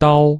Tàu